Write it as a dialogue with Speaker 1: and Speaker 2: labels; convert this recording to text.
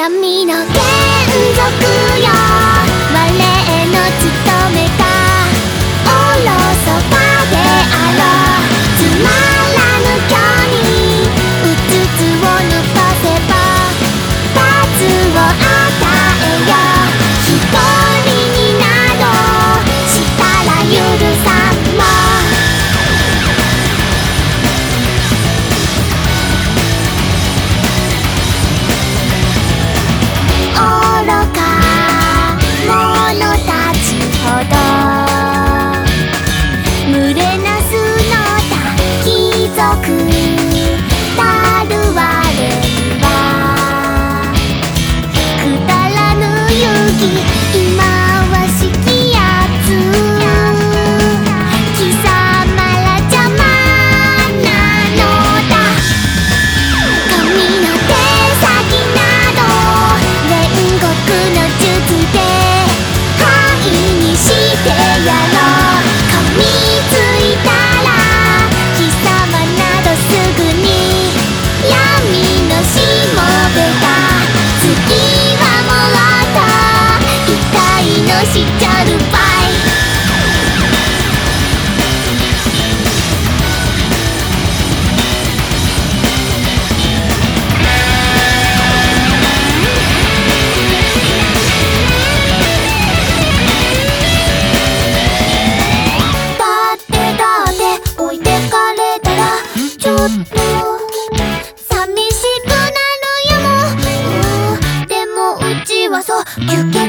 Speaker 1: 闇の眷属よ。と You